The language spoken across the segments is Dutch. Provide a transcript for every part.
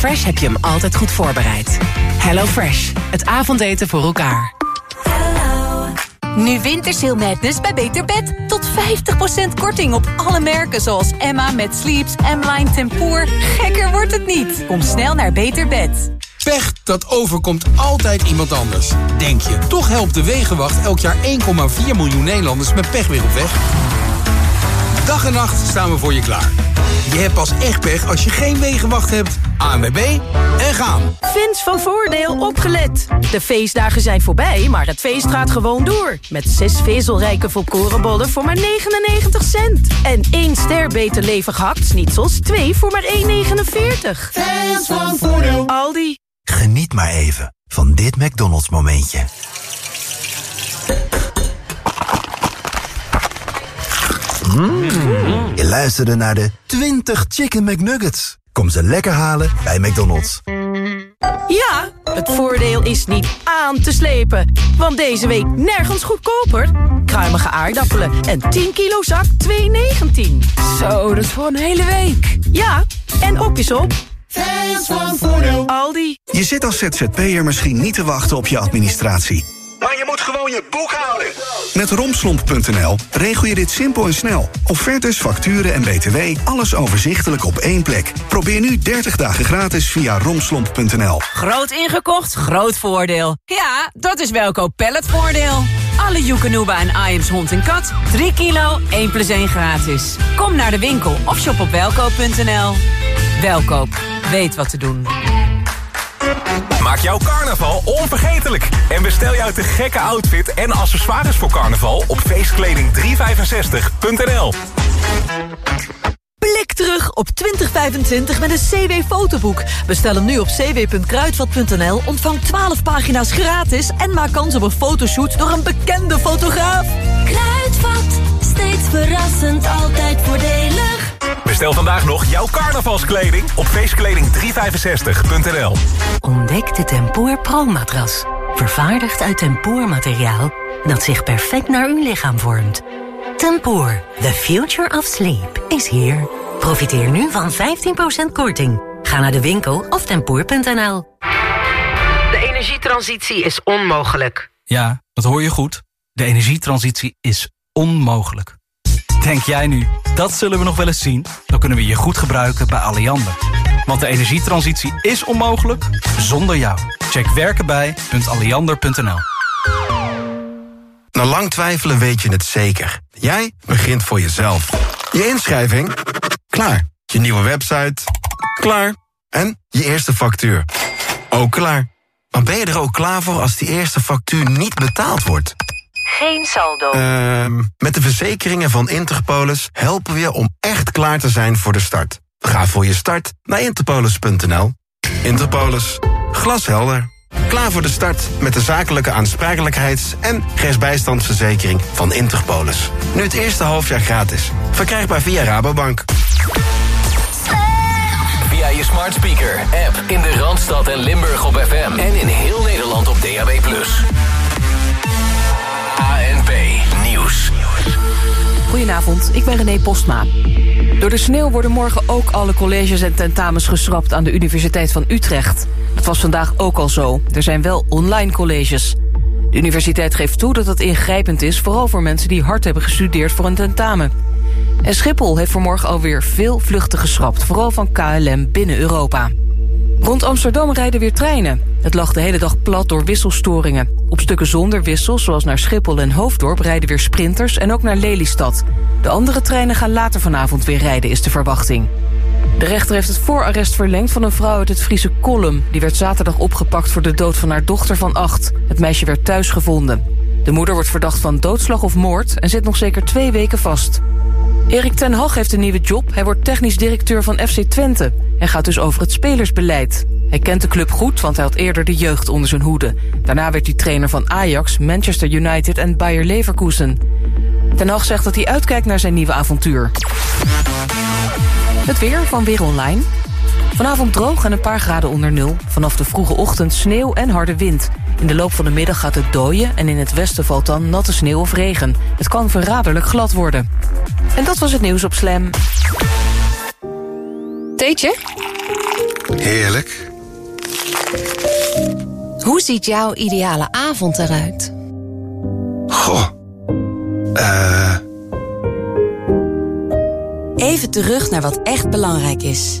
HelloFresh heb je hem altijd goed voorbereid. HelloFresh, het avondeten voor elkaar. Nu Wintersail Madness bij Beter Bed. Tot 50% korting op alle merken zoals Emma met Sleeps, M-Line Tempoor. Gekker wordt het niet. Kom snel naar Beter Bed. Pech, dat overkomt altijd iemand anders. Denk je, toch helpt de Wegenwacht elk jaar 1,4 miljoen Nederlanders met pech weer op weg? Dag en nacht staan we voor je klaar. Je hebt pas echt pech als je geen Wegenwacht hebt. ANWB en gaan. Fans van Voordeel opgelet. De feestdagen zijn voorbij, maar het feest gaat gewoon door. Met zes vezelrijke volkorenbollen voor maar 99 cent. En één ster beter levig hakt-snitsels, twee voor maar 1,49. Fans van Voordeel. Aldi. Geniet maar even van dit McDonald's momentje. Mm. Je luisterde naar de 20 Chicken McNuggets. Kom ze lekker halen bij McDonald's. Ja, het voordeel is niet aan te slepen. Want deze week nergens goedkoper. Kruimige aardappelen en 10 kilo zak 2,19. Zo, dat is voor een hele week. Ja, en op is op. Fans van Voordeel. Aldi. Je zit als ZZP'er misschien niet te wachten op je administratie. Maar je moet gewoon je boek houden. Met romslomp.nl regel je dit simpel en snel. Offertes, facturen en btw, alles overzichtelijk op één plek. Probeer nu 30 dagen gratis via romslomp.nl. Groot ingekocht, groot voordeel. Ja, dat is Welkoop Palletvoordeel. Alle Joekanuba en Iams hond en kat. 3 kilo, 1 plus 1 gratis. Kom naar de winkel of shop op welkoop.nl. Welkoop, weet wat te doen. Maak jouw carnaval onvergetelijk. En bestel jouw te gekke outfit en accessoires voor carnaval op feestkleding365.nl. Blik terug op 2025 met een CW-fotoboek. Bestel hem nu op cw.kruidvat.nl, ontvang 12 pagina's gratis... en maak kans op een fotoshoot door een bekende fotograaf. Kruidvat, steeds verrassend, altijd voordelig. Bestel vandaag nog jouw carnavalskleding op feestkleding365.nl. Ontdek de Tempoor Pro-matras. Vervaardigd uit tempoormateriaal dat zich perfect naar uw lichaam vormt. Tempoor, the future of sleep, is here. Profiteer nu van 15% korting. Ga naar de winkel of tempoor.nl. De energietransitie is onmogelijk. Ja, dat hoor je goed. De energietransitie is onmogelijk. Denk jij nu, dat zullen we nog wel eens zien? Dan kunnen we je goed gebruiken bij Alliander. Want de energietransitie is onmogelijk zonder jou. Check werkenbij.alliander.nl Na lang twijfelen weet je het zeker. Jij begint voor jezelf. Je inschrijving? Klaar. Je nieuwe website? Klaar. En je eerste factuur? Ook klaar. Maar ben je er ook klaar voor als die eerste factuur niet betaald wordt? Geen saldo. Ehm met de verzekeringen van Interpolis helpen we je om echt klaar te zijn voor de start. Ga voor je start naar interpolis.nl. Interpolis. Glashelder. Klaar voor de start met de zakelijke aansprakelijkheids- en rechtsbijstandsverzekering van Interpolis. Nu het eerste halfjaar gratis. Verkrijgbaar via Rabobank. Via je smart speaker, app in de Randstad en Limburg op FM. En in heel Nederland op DAB+. Goedenavond, ik ben René Postma. Door de sneeuw worden morgen ook alle colleges en tentamens geschrapt aan de Universiteit van Utrecht. Dat was vandaag ook al zo. Er zijn wel online colleges. De universiteit geeft toe dat het ingrijpend is... vooral voor mensen die hard hebben gestudeerd voor een tentamen. En Schiphol heeft vanmorgen alweer veel vluchten geschrapt... vooral van KLM binnen Europa. Rond Amsterdam rijden weer treinen. Het lag de hele dag plat door wisselstoringen. Op stukken zonder wissels, zoals naar Schiphol en Hoofddorp... rijden weer sprinters en ook naar Lelystad. De andere treinen gaan later vanavond weer rijden, is de verwachting. De rechter heeft het voorarrest verlengd van een vrouw uit het Friese Kolm. Die werd zaterdag opgepakt voor de dood van haar dochter van acht. Het meisje werd thuis gevonden. De moeder wordt verdacht van doodslag of moord... en zit nog zeker twee weken vast. Erik ten Hag heeft een nieuwe job. Hij wordt technisch directeur van FC Twente. En gaat dus over het spelersbeleid. Hij kent de club goed, want hij had eerder de jeugd onder zijn hoede. Daarna werd hij trainer van Ajax, Manchester United en Bayer Leverkusen. Ten Hag zegt dat hij uitkijkt naar zijn nieuwe avontuur. Het weer van Weer Online. Vanavond droog en een paar graden onder nul. Vanaf de vroege ochtend sneeuw en harde wind. In de loop van de middag gaat het dooien en in het westen valt dan natte sneeuw of regen. Het kan verraderlijk glad worden. En dat was het nieuws op Slam. Theetje? Heerlijk. Hoe ziet jouw ideale avond eruit? Goh. Eh... Even terug naar wat echt belangrijk is.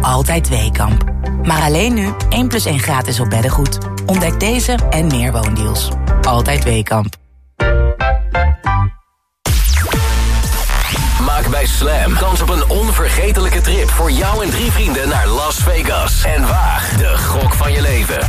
altijd Weekamp. Maar alleen nu 1 plus 1 gratis op beddengoed. Ontdek deze en meer woondeals. Altijd Weekamp. Maak bij Slam kans op een onvergetelijke trip voor jou en drie vrienden naar Las Vegas. En waag de gok van je leven.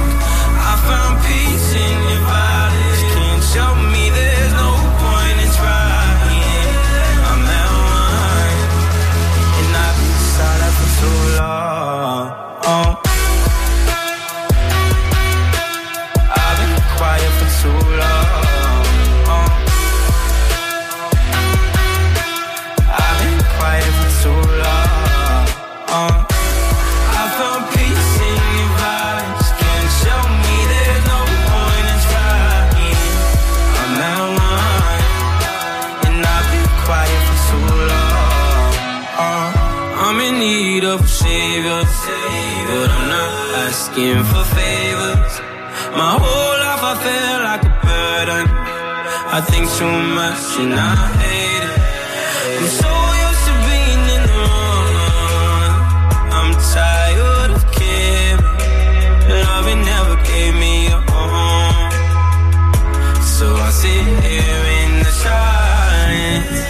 asking for favors. My whole life I feel like a burden. I think too much and I hate.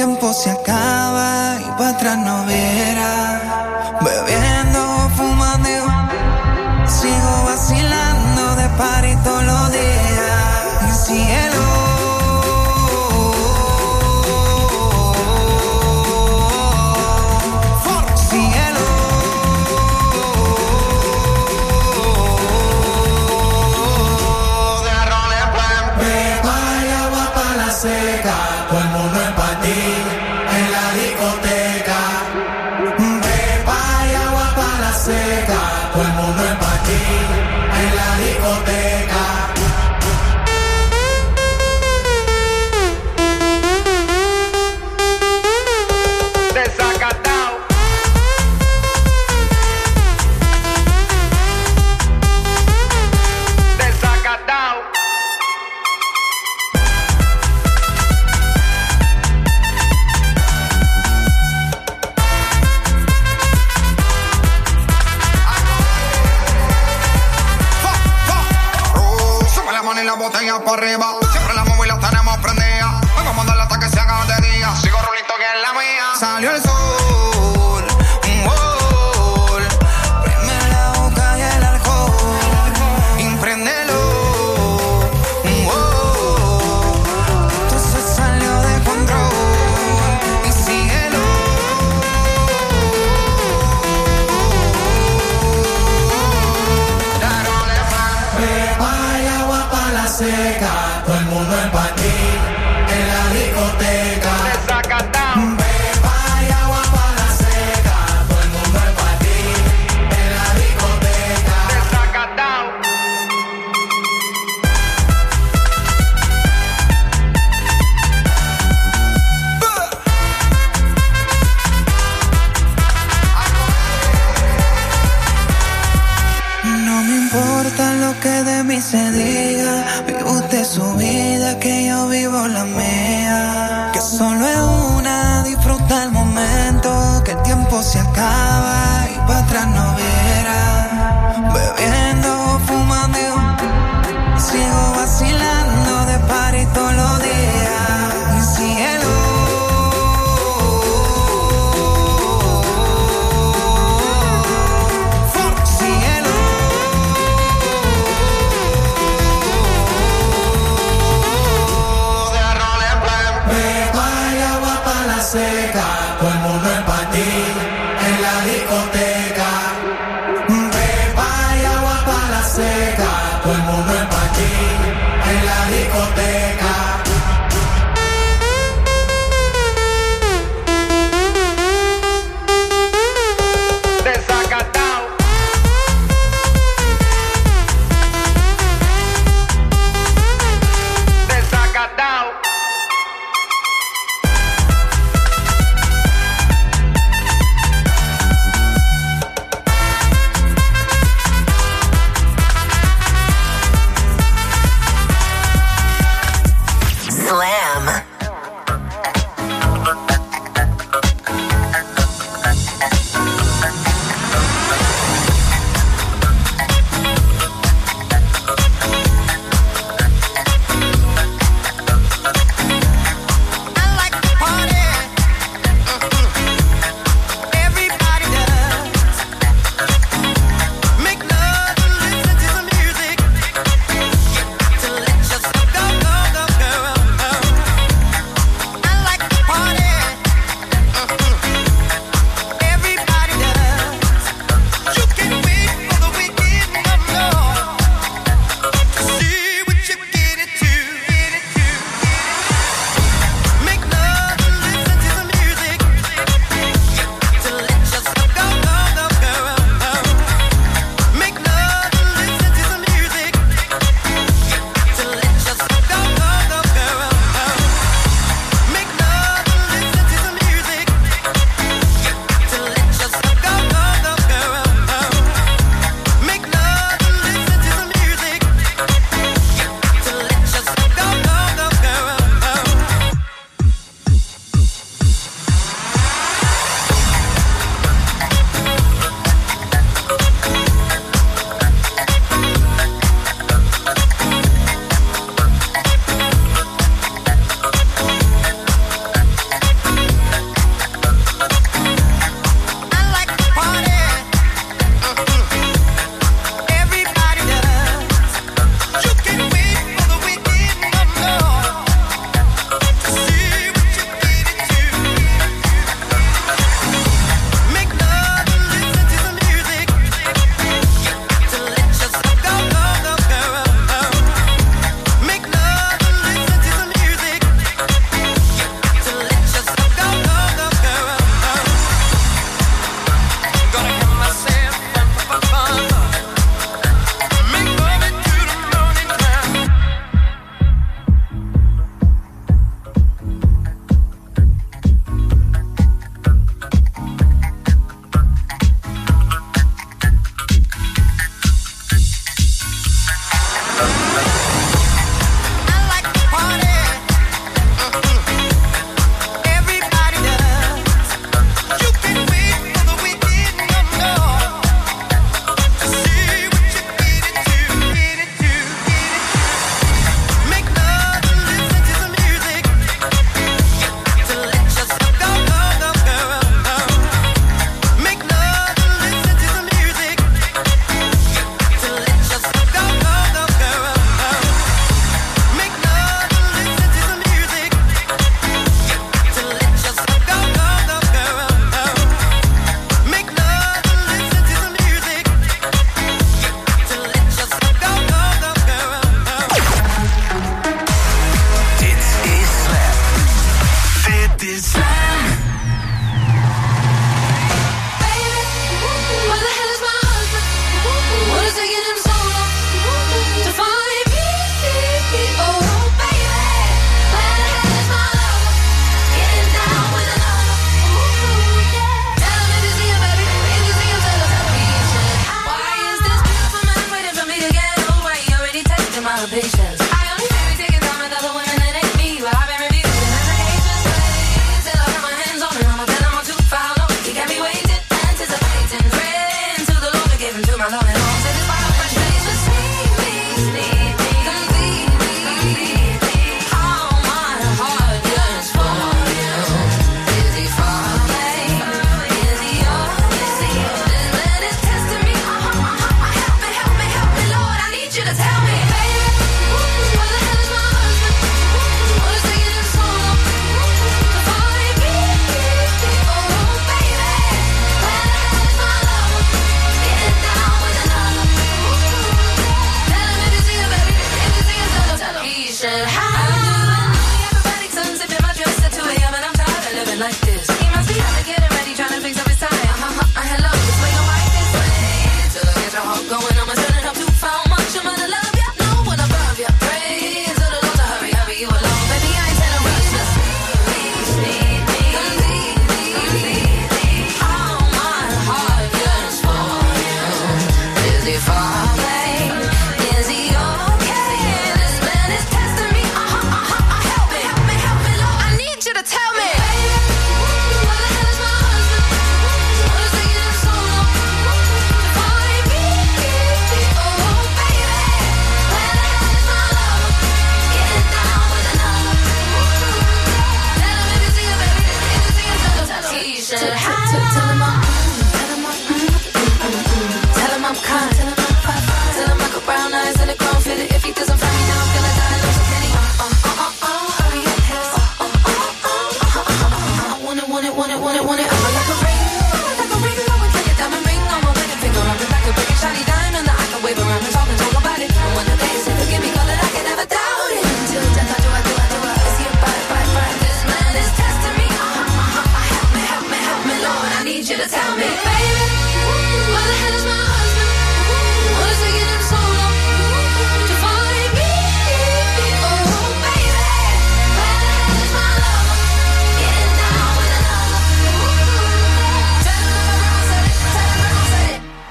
tiempo se acaba y para atrás no verás.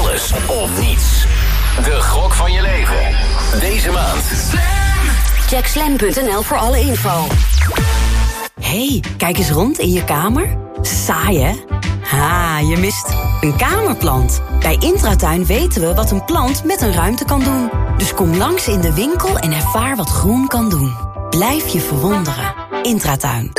Alles of niets. De gok van je leven. Deze maand. Check slam.nl voor alle info. hey, kijk eens rond in je kamer. Saai, hè? Ha, je mist een kamerplant. Bij Intratuin weten we wat een plant met een ruimte kan doen. Dus kom langs in de winkel en ervaar wat groen kan doen. Blijf je verwonderen. Intratuin.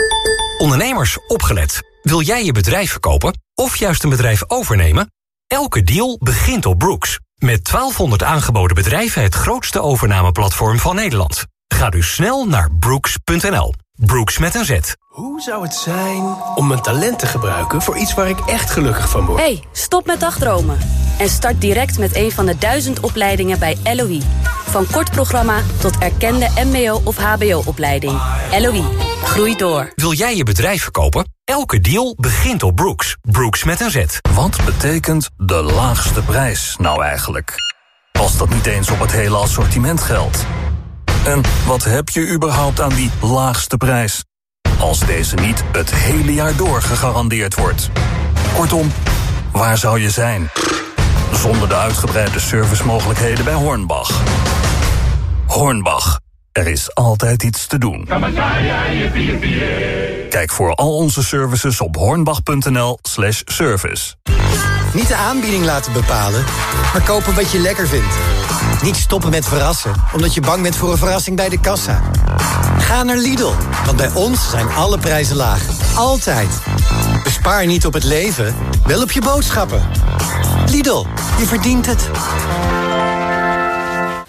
Ondernemers, opgelet. Wil jij je bedrijf verkopen of juist een bedrijf overnemen? Elke deal begint op Brooks. Met 1200 aangeboden bedrijven het grootste overnameplatform van Nederland. Ga dus snel naar brooks.nl. Brooks met een Z. Hoe zou het zijn om mijn talent te gebruiken voor iets waar ik echt gelukkig van word? hey, stop met dagdromen. En start direct met een van de duizend opleidingen bij LOE. Van kort programma tot erkende mbo- of hbo-opleiding. LOE, groei door. Wil jij je bedrijf verkopen? Elke deal begint op Brooks. Brooks met een Z. Wat betekent de laagste prijs nou eigenlijk? Als dat niet eens op het hele assortiment geldt. En wat heb je überhaupt aan die laagste prijs? Als deze niet het hele jaar door gegarandeerd wordt. Kortom, waar zou je zijn? Zonder de uitgebreide servicemogelijkheden bij Hornbach. Hornbach, Er is altijd iets te doen. Kijk voor al onze services op hornbach.nl slash service. Niet de aanbieding laten bepalen, maar kopen wat je lekker vindt. Niet stoppen met verrassen, omdat je bang bent voor een verrassing bij de kassa. Ga naar Lidl, want bij ons zijn alle prijzen laag. Altijd. Bespaar niet op het leven, wel op je boodschappen. Lidl, je verdient het.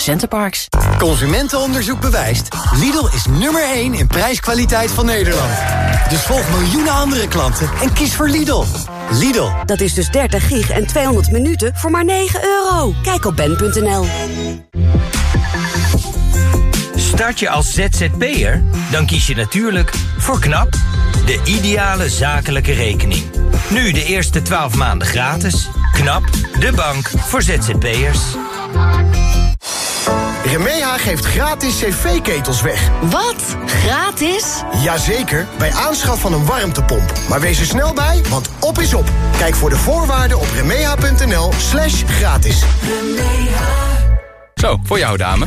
Centerparks. Consumentenonderzoek bewijst. Lidl is nummer 1 in prijskwaliteit van Nederland. Dus volg miljoenen andere klanten en kies voor Lidl. Lidl. Dat is dus 30 gig en 200 minuten voor maar 9 euro. Kijk op ben.nl. Start je als ZZP'er? Dan kies je natuurlijk voor KNAP, de ideale zakelijke rekening. Nu de eerste 12 maanden gratis. KNAP, de bank voor ZZP'ers. Remeha geeft gratis cv-ketels weg. Wat? Gratis? Jazeker, bij aanschaf van een warmtepomp. Maar wees er snel bij, want op is op. Kijk voor de voorwaarden op remeha.nl slash gratis. Zo, voor jou dame.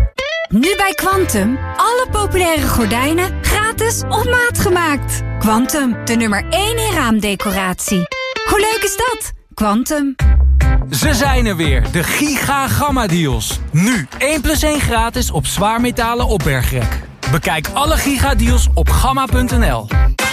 Nu bij Quantum. Alle populaire gordijnen gratis op maat gemaakt. Quantum, de nummer 1 in raamdecoratie. Hoe leuk is dat? Quantum. Ze zijn er weer, de Giga Gamma Deals. Nu 1 plus 1 gratis op zwaarmetalen opbergrek. Bekijk alle Giga Deals op gamma.nl.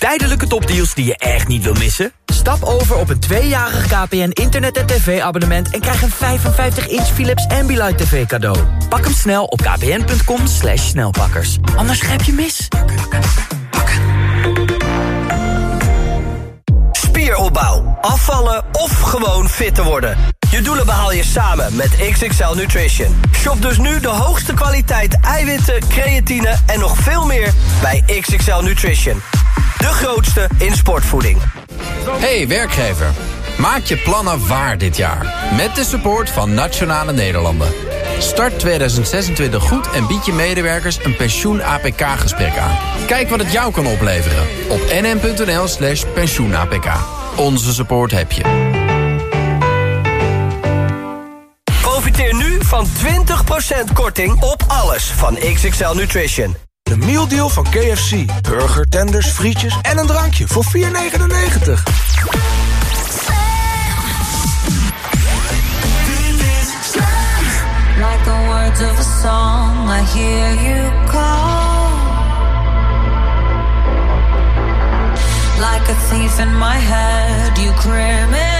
Tijdelijke topdeals die je echt niet wil missen? Stap over op een tweejarig KPN internet- en tv-abonnement... en krijg een 55-inch Philips Ambilight TV cadeau. Pak hem snel op kpn.com snelpakkers. Anders grijp je mis. Spieropbouw, afvallen of gewoon fit te worden. Je doelen behaal je samen met XXL Nutrition. Shop dus nu de hoogste kwaliteit eiwitten, creatine en nog veel meer bij XXL Nutrition. De grootste in sportvoeding. Hey werkgever, maak je plannen waar dit jaar. Met de support van Nationale Nederlanden. Start 2026 goed en bied je medewerkers een pensioen-APK-gesprek aan. Kijk wat het jou kan opleveren op nm.nl slash pensioen-APK. Onze support heb je. Profiteer nu van 20% korting op alles van XXL Nutrition. De mealdeal van KFC. Burger, tenders, frietjes en een drankje voor 4,99. Like the words of a song, I hear you call. Like a thief in my head, you criminal.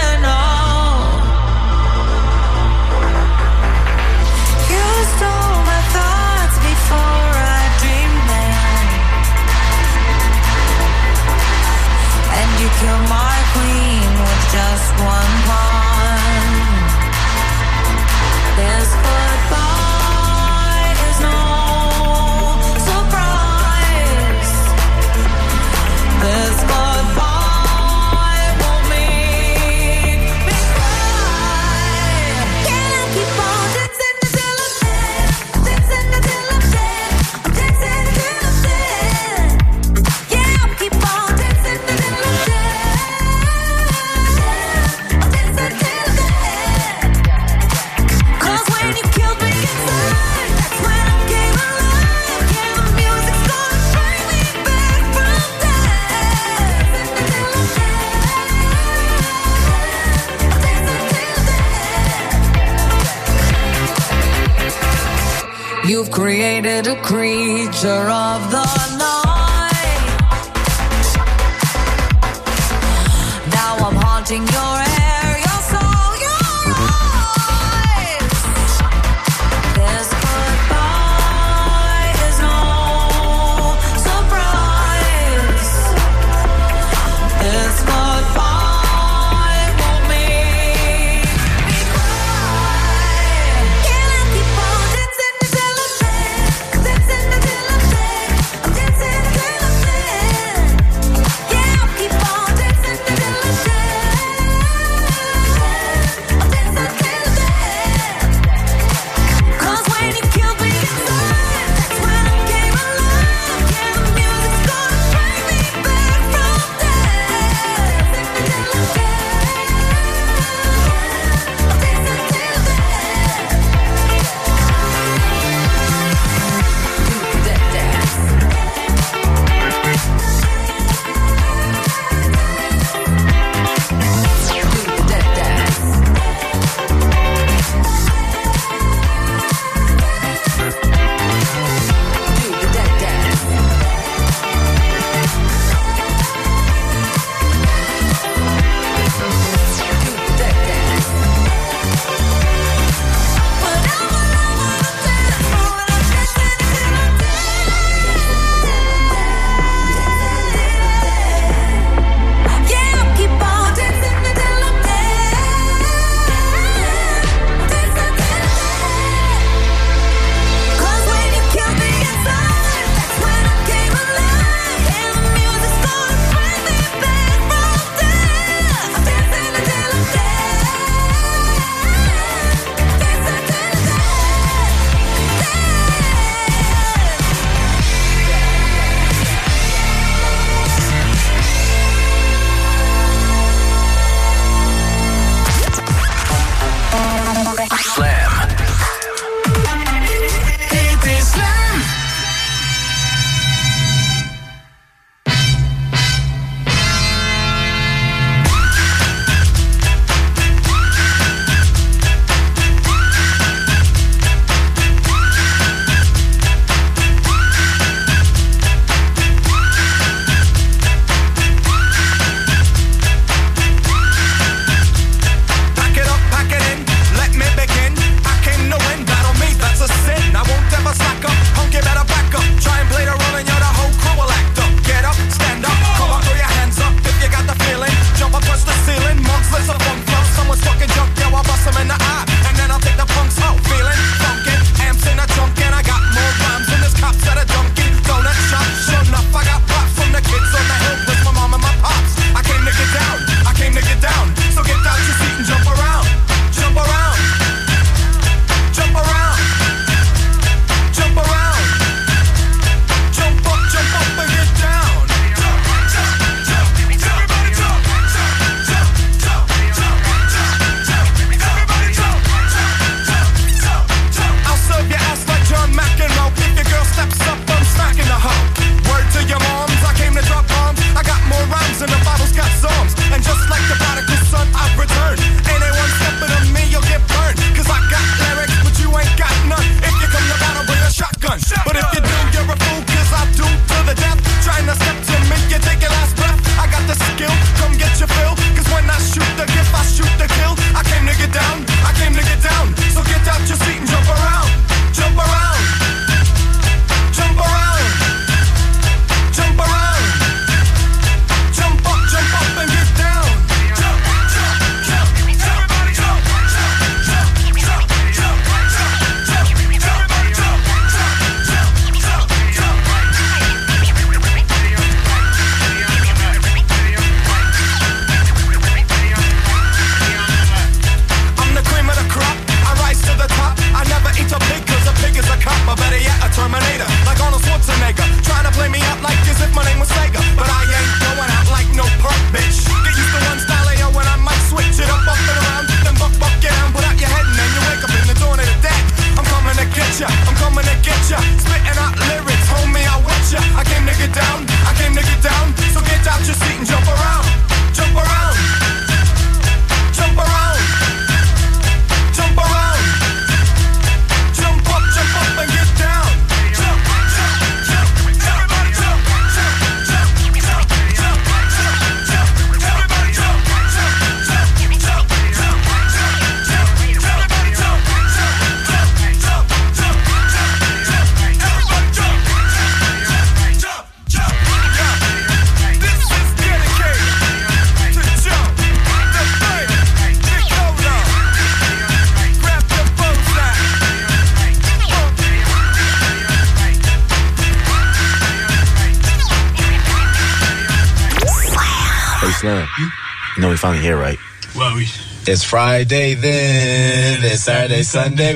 if here right. Well, we. It's Friday then. It's Saturday, Sunday.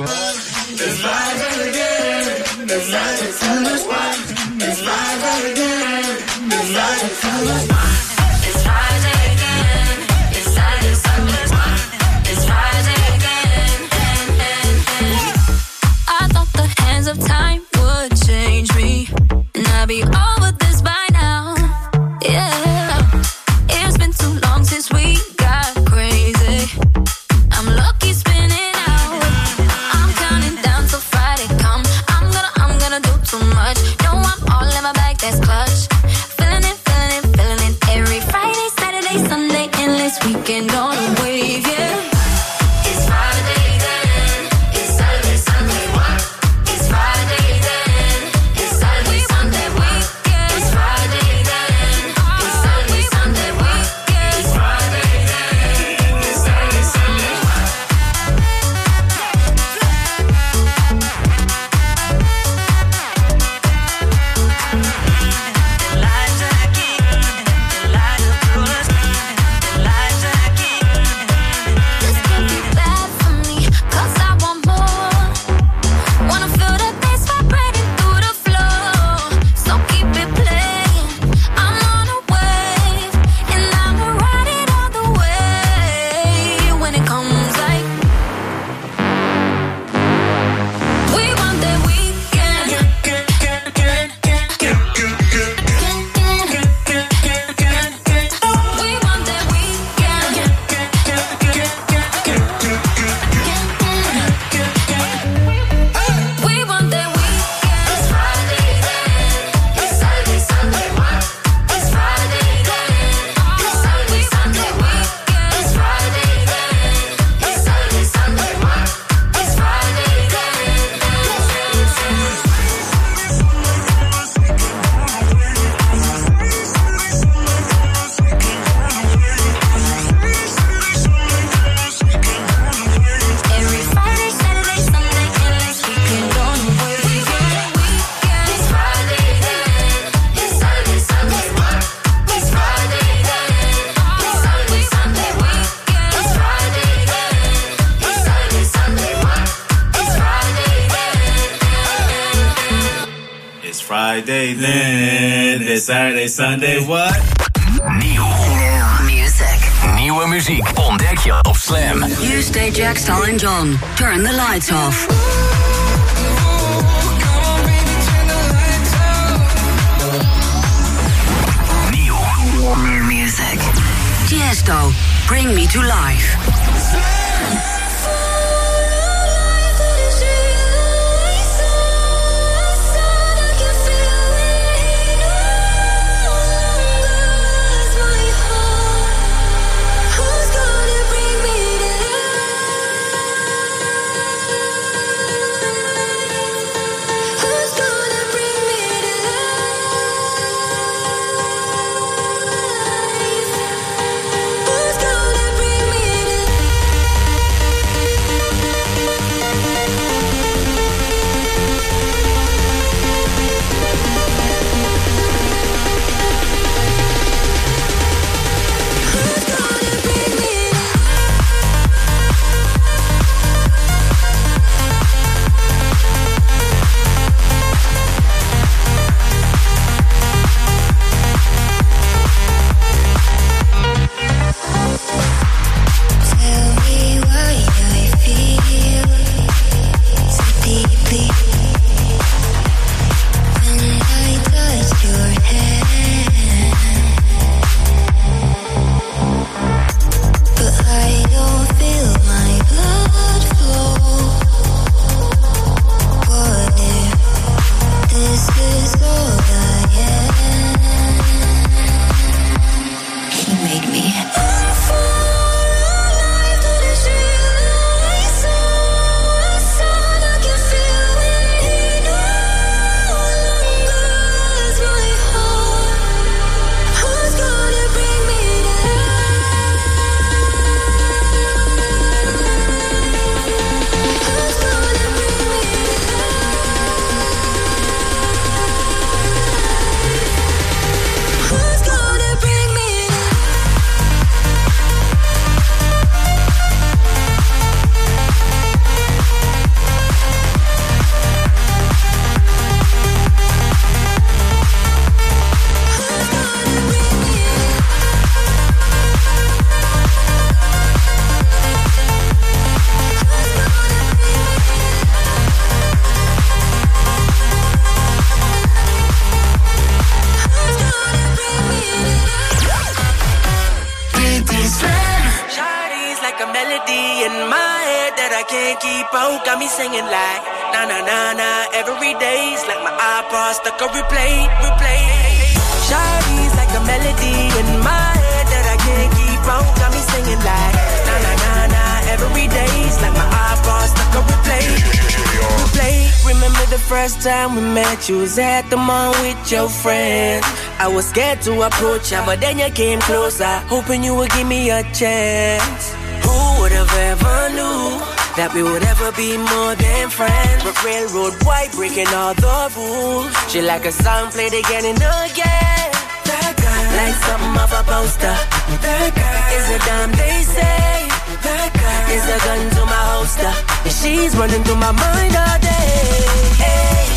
Sunday what? Nieuw. New music. Nieuwe muziek ontdek je op Slam. You stay Jack, Star and John. Turn the lights off. Nieuw. Warmer music. Tiesto, bring me to life. You was at the mall with your friends. I was scared to approach ya, but then you came closer, hoping you would give me a chance. Who would have ever knew that we would ever be more than friends? But railroad white breaking all the rules. She like a song played again and again. That girl, like something off a poster. That girl is a damn they say. That girl is a gun to my holster. And she's running through my mind all day. Hey,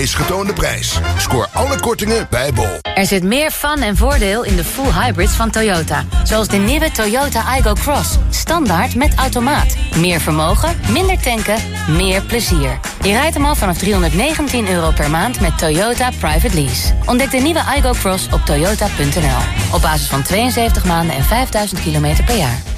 meest getoonde prijs. Scoor alle kortingen bij Bol. Er zit meer fun en voordeel in de full hybrids van Toyota. Zoals de nieuwe Toyota Igo Cross. Standaard met automaat. Meer vermogen, minder tanken, meer plezier. Je rijdt hem al vanaf 319 euro per maand met Toyota Private Lease. Ontdek de nieuwe Igo Cross op toyota.nl. Op basis van 72 maanden en 5000 kilometer per jaar.